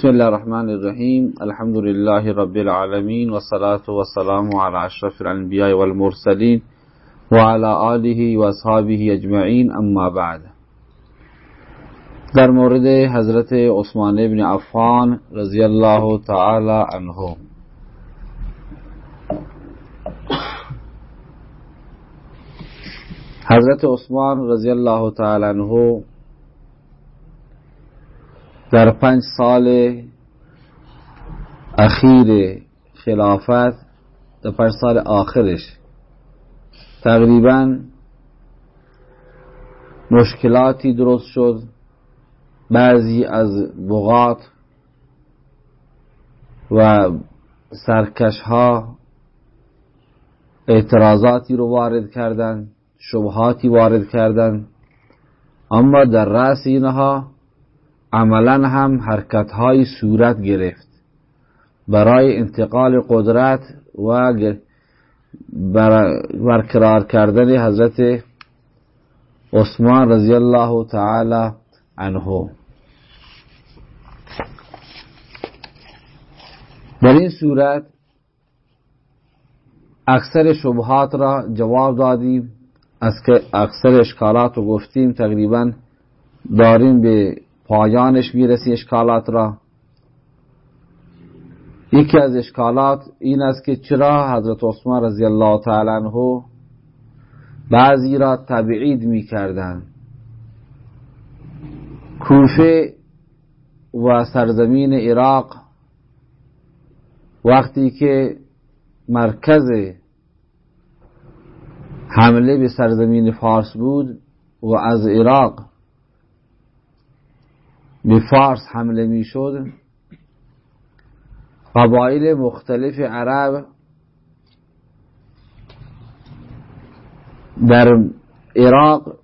بسم الله الرحمن الرحيم الحمد لله رب العالمين والصلاة والسلام على أشرف الأنبياء والمرسلين وعلى آله وأصحابه أجمعين اما بعد در مورد حضرت عثمان بن عفان رضی الله تعالی عنه حضرت عثمان رضی الله تعالی عنه در پنج سال اخیر خلافت در پنج سال آخرش تقریبا مشکلاتی درست شد. بعضی از بغات و سرکش ها اعتراضاتی رو وارد کردن شبهاتی وارد کردن اما در رأس اینها عملا هم حرکت های صورت گرفت. برای انتقال قدرت و برقرار کردن حضرت عثمان رضی الله تعالی عنه. در این صورت اکثر شبهات را جواب دادیم. از که اکثر اشکالات رو گفتیم تقریبا داریم به پایانش می‌رسی اشکالات را. یکی از اشکالات این است که چرا حضرت عثمان رضی الله تعالی عنه بعضی را تبعید می‌کردند. کوفه و سرزمین عراق وقتی که مرکز حمله به سرزمین فارس بود و از عراق به فارس حمله می شد قبایل مختلف عرب در عراق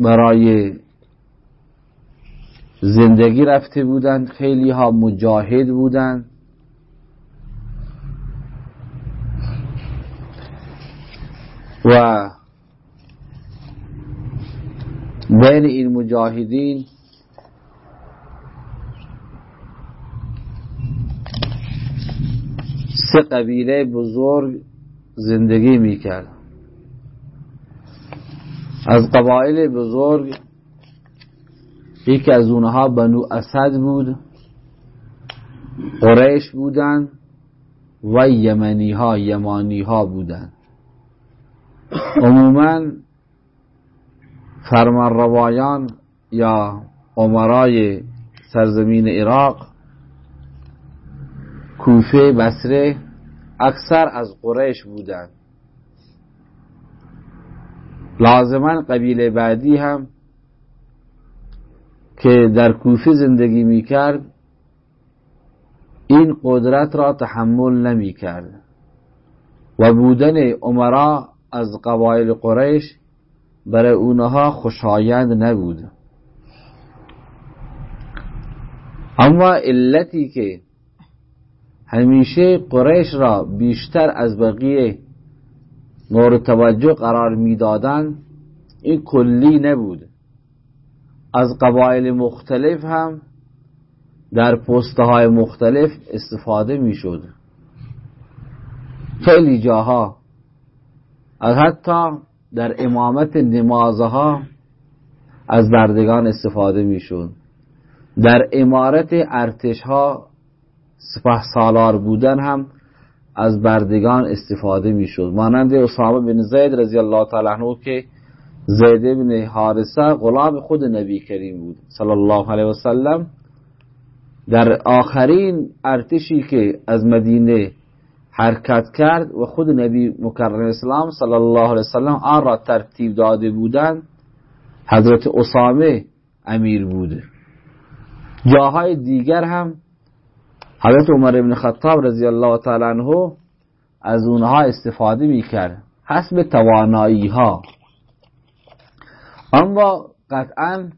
برای زندگی رفته بودند. خیلی ها مجاهد بودند. و بین این مجاهدین سه قبیله بزرگ زندگی می‌کرد. از قبایل بزرگ یکی از اونها بنو اسد بود قریش بودند و یمنی ها یمانی ها بودند عموما فرمان روایان یا عمرای سرزمین عراق کوفه بسره اکثر از قریش بودند لازما قبیله بعدی هم که در کوفه زندگی می‌کرد این قدرت را تحمل نمی کرد و بودن عمرا از قبایل قریش برای اونها خوشایند نبود. اما علتی که همیشه قریش را بیشتر از بقیه مورد توجه قرار می‌دادند این کلی نبود. از قبایل مختلف هم در پسته های مختلف استفاده می‌شد. خیلی جاها از حتی در امامت نمازها از بردگان استفاده می‌شد. در امارت ارتش ها سپه سالار بودن هم از بردگان استفاده می‌شد. مانند اسامه بن زید رضی الله تعالی عنه که زید بن حارثه غلام خود نبی کریم بود. صلی الله علیه و سلم در آخرین ارتشی که از مدینه حرکت کرد و خود نبی مکرم اسلام صلی الله علیه و سلم آن را ترتیب داده بودند حضرت اسامه امیر بوده. جاهای دیگر هم حضرت عمر ابن خطاب رضی الله تعالی عنه از اونها استفاده می‌کرد. حسب توانایی ها اما قطعا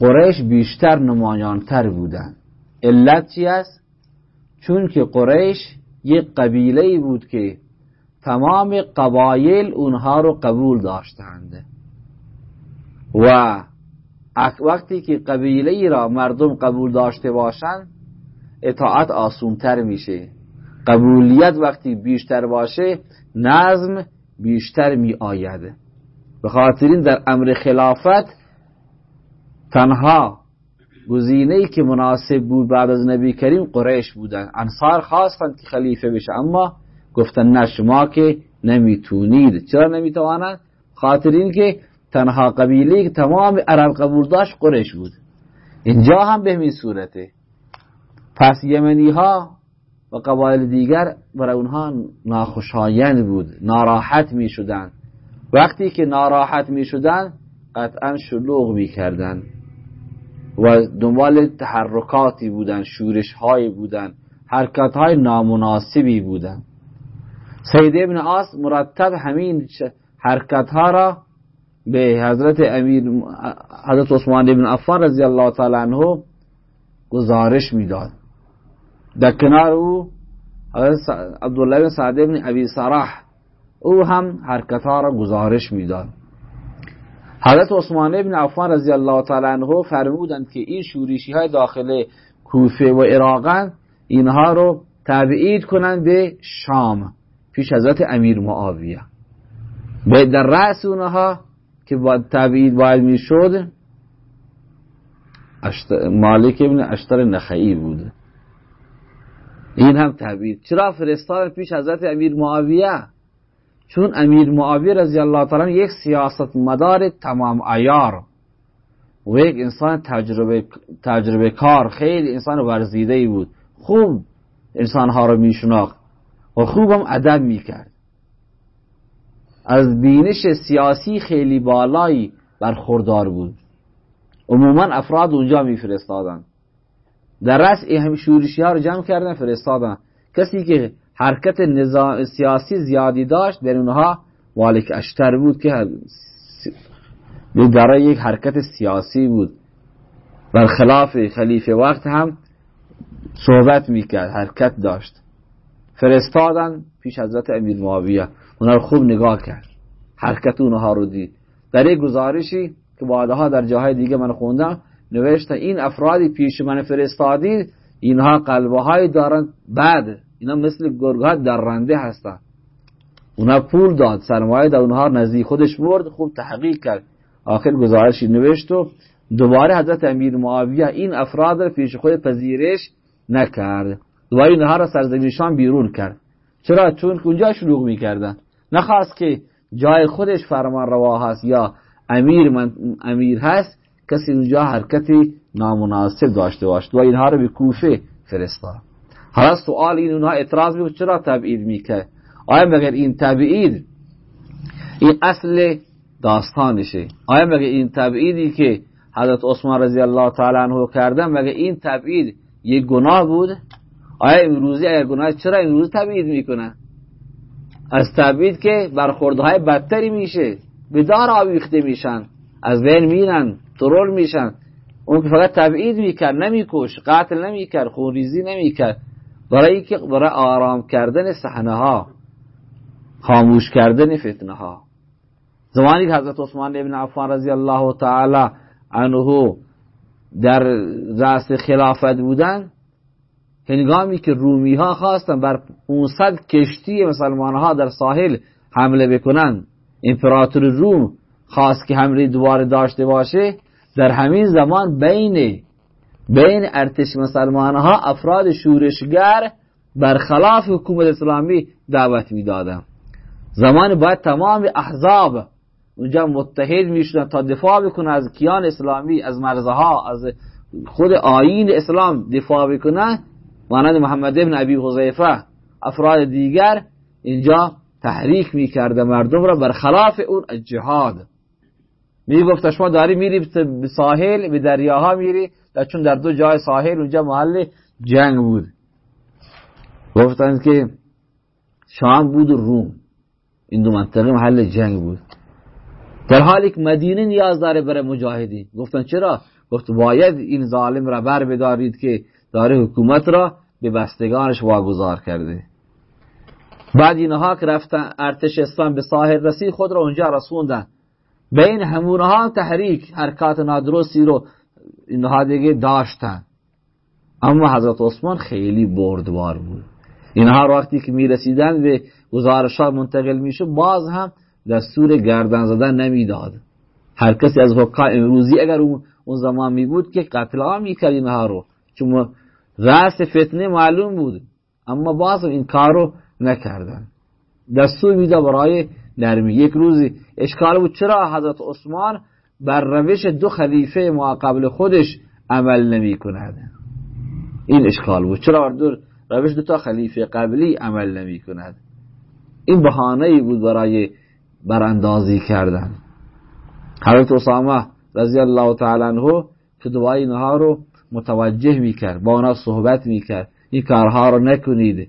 قریش بیشتر نمایانتر بودند. علت چی است؟ چون که قریش یک قبیله بود که تمام قبایل اونها رو قبول داشتند. و وقتی که قبیله را مردم قبول داشته باشند اطاعت آسونتر میشه. قبولیت وقتی بیشتر باشه نظم بیشتر می آید به خاطرین در امر خلافت تنها گزینه ای که مناسب بود بعد از نبی کریم قریش بودن. انصار خواستند که خلیفه بشه اما گفتن نه شما که نمی‌تونید. چرا نمی‌توانند؟ خاطر این که تنها قبیله که تمام عرب قبول داشت قریش بود. اینجا هم به همین صورته. پس یمنی ها و قبایل دیگر برای اونها ناخوشایند بود ناراحت می شدن وقتی که ناراحت می شدن قطعا شلوغ می کردن و دنبال تحرکاتی بودن شورش های بودن حرکت های نامناسبی بودن. سید ابن آس مرتب همین حرکت ها را به حضرت امیر حضرت عثمان ابن عفان رضی الله تعالی عنه گزارش می‌داد. در کنار او عبدالله بن سعد بن ابی سراح. او هم حرکت ها را گزارش می‌داد. حضرت عثمان بن عفان رضی الله تعالی عنه فرمودند که این شورشی های داخل کوفه و عراقن اینها رو تبعید کنند به شام پیش حضرت امیر معاویه. به در رأس اونها که با تبعید باید می‌شد مالک ابن اشتر نخعی بود. این هم تبعید چرا فرستاد پیش حضرت امیر معاویه؟ چون امیر معاویه رضی الله تعالی یک سیاست مدار تمام ایار و یک انسان تجربه, تجربه کار. خیلی انسان ورزیده ای بود. خوب انسانها رو میشناخت و خوبم ادب می‌کرد. از بینش سیاسی خیلی بالایی برخوردار بود. عموما افراد اونجا میفرستادن. در رأس هم شورشی ها رو جمع کردن فرستادن. کسی که حرکت نظام سیاسی زیادی داشت بین اونها والک اشتر بود که در یک حرکت سیاسی بود. برخلاف خلیفه وقت هم صحبت می‌کرد حرکت داشت. فرستادن پیش حضرت امیر معاویه. اونها رو خوب نگاه کرد. حرکت اونها رو دید. در یک گزارشی که بعدها در جاهای دیگه من خوندم نوشته این افرادی پیش من فرستادید اینها قلبه های دارن بعد اینا مثل گرگها درنده هستن. اونا پول داد سرمایه داد اونها نزدیک خودش برد خوب تحقیق کرد. آخر گزارشی نوشت و دوباره حضرت امیر معاویه این افراد را پیش خود پذیرش نکرد. دوباره اینها را سرزمینشان بیرون کرد. چرا؟ چون اونجا شلوغ می‌کردن؟ نخواست که جای خودش فرمان روا هست یا امیر من امیر هست کسی اونجا حرکتی نامناسب داشته باشد. و اینها رو به کوفه فرستاد. حالا سوال این اونها اعتراض می‌کنه چرا تبعید می‌کنه آیا مگر این تبعید این اصل داستانشه؟ آیا مگر این تبعیدی که حضرت عثمان رضی الله تعالی عنه کردن مگر این تبعید یک گناه بود؟ آیا امروزی اگر گناه چرا امروز تبعید می‌کنن از تبعید که برخوردهای بدتری میشه به دار آویخته میشن. از بین میرن ترور میشن. اون که فقط تبعید می‌کرد نمیکش قتل نمی‌کرد خونریزی نمی‌کرد. برای که برای آرام کردن صحنه ها خاموش کردن فتنه ها زمانی که حضرت عثمان ابن عفان رضی الله تعالی عنه در رأس خلافت بودن هنگامی که رومی ها خواستن بر 500 کشتی مسلمان ها در ساحل حمله بکنن امپراتور روم خواست که حمله دوباره داشته باشه در همین زمان بین بین ارتش مسلمان ها افراد شورشگر برخلاف حکومت اسلامی دعوت می‌دادن زمان باید تمام احزاب اونجا متحد می‌شدن تا دفاع بکنن از کیان اسلامی از مرزها از خود آیین اسلام دفاع بکنن. مانند محمد ابن ابی حذیفه افراد دیگر اینجا تحریک می‌کرده مردم را برخلاف اون جهاد. می‌گفت شما داری میری به ساحل به دریاها میری. چون در دو جای ساحل اونجا محل جنگ بود. گفتند که شام بود و روم. این دو منطقه محل جنگ بود. در حالی که مدینه نیاز داره برای مجاهدین. گفتن چرا؟ گفت باید این ظالم را بر بدارید که داره حکومت را به بستگانش واگذار کرده. بعد اینها که رفتن ارتش اسلام به ساحل رسید خود را اونجا رسوندن. بین همونها تحریک حرکات نادرستی رو اینها دیگه داشتن. اما حضرت عثمان خیلی بردبار بود. اینها وقتی که می‌رسیدن به گزارش ها منتقل میشه باز هم دستور گردن زدن نمی‌داد. هر کسی از حکام امروزی اگر اون زمان می بود که قتل ها می‌کرد اینها رو. چون رأس فتنه معلوم بود اما باز این کار رو نکردن. دستور میده برای نرمی. یک روزی اشکال بود. چرا حضرت عثمان بر روش دو خلیفه ما قبل خودش عمل نمی کند؟ این اشکال بود. چرا بر روش دو تا خلیفه قبلی عمل نمی کند؟ این بحانه ای بود برای براندازی کردن. حضرت اسامه رضی الله تعالی عنه که دعای اینها رو متوجه می‌کرد با آنها صحبت می‌کرد. این کارها رو نکنید.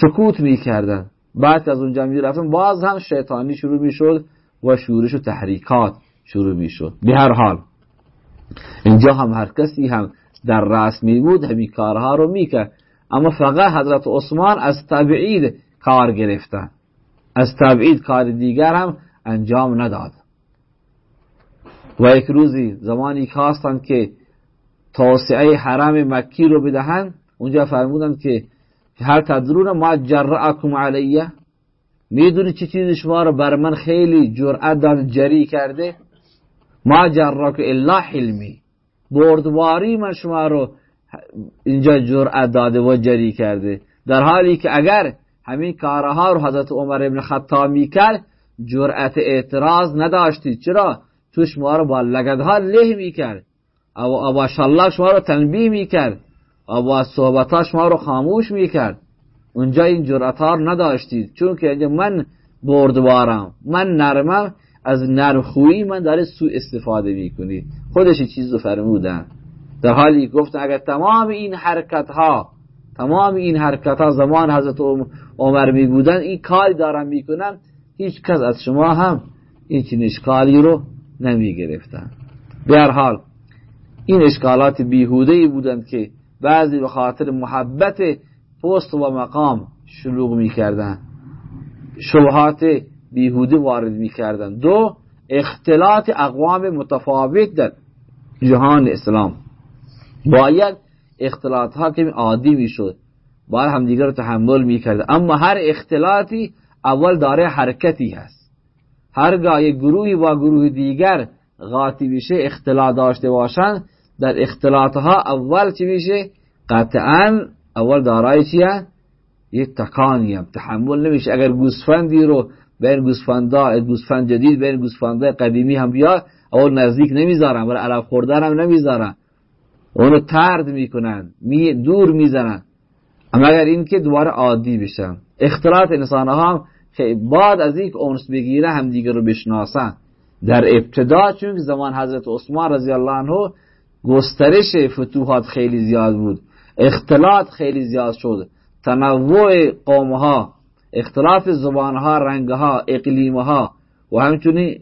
سکوت می‌کردن. بعد از اونجا می‌رفتن باز هم شیطانی شروع می‌شد و شورش و تحریکات شروع می‌شد. به هر حال اینجا هم هر کسی هم در رأس می بود همین کارها رو می‌کرد. اما فقط حضرت عثمان از تبعید کار گرفتن. از تبعید کار دیگر هم انجام نداد. و یک روزی زمانی خواستند که توسعه حرم مکی رو بدهند اونجا فرمودند که هر تدرون ما جرعکم علیه؟ می‌دونی چی چیز شما رو بر من خیلی جرأت داد جری کرده؟ ما جرک الا حلمی. بردباری من شما رو اینجا جرأت داده و جری کرده. در حالی که اگر همین کارها رو حضرت عمر ابن خطاب می‌کرد جرأت اعتراض نداشتی. چرا؟ تو شما رو با لگدها له می‌کرد. او با شالله شما رو تنبیه می‌کرد. او با صحبتها شما رو خاموش می‌کرد اونجا این جرأت ها رو نداشتید چون که من بردبارم من نرمم از نرمخویی من داره سو استفاده می‌کنید خودش چیز رو فرمودن در حالی گفتن اگر تمام این حرکت ها تمام این حرکت ها زمان حضرت عمر می بودن این کاری دارن می‌کنن هیچ کس از شما هم این چنین اشکالی رو نمی گرفتن به هر حال این اشکالات بیهوده ای بودند که بعضی به خاطر محبت پست و مقام شلوغ می‌کردن. شبهات بیهوده وارد می‌کردن. دو اختلاط اقوام متفاوت در جهان اسلام. باید اختلاط ها که عادی می‌شد. باید همدیگر رو تحمل می‌کرد اما هر اختلاطی اول داره حرکتی هست. هرگاه یک گروهی با گروه دیگر غاتی میشه اختلاط داشته باشن در اختلاط ها اول چی میشه؟ قطعا اول دارای چیه؟ یک تکانی هم تحمل نمیشه. اگر گوسفندی رو بین گوسفندا گوسفند جدید بین گوسفندا قدیمی هم بیا اول نزدیک نمی‌ذارن. برای علف خوردن هم نمی‌ذارن. اونو ترد می‌کنن. می دور می‌زنن. اما اگر این که دوباره عادی بشن. اختلاط انسان ها که بعد از اینکه اونس بگیره هم دیگر رو بشناسن. در ابتدا چون زمان حضرت عثمان رضی الله عنه گسترش فتوحات خیلی زیاد بود. اختلاط خیلی زیاد شد. تنوع قوم ها اختلاف زبان ها رنگ ها اقلیم ها و همچنین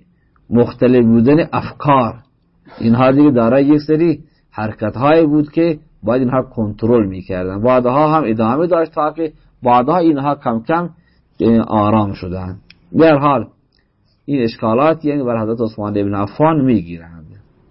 مختلف بودن افکار. اینها دیگه دارای یک سری حرکت های بود که باید اینها کنترل می‌کردن. بعدها هم ادامه داشت تا که بعدها اینها کم کم آرام شدن. در حال این اشکالات یعنی بر حضرت عثمان ابن عفان می‌گیرن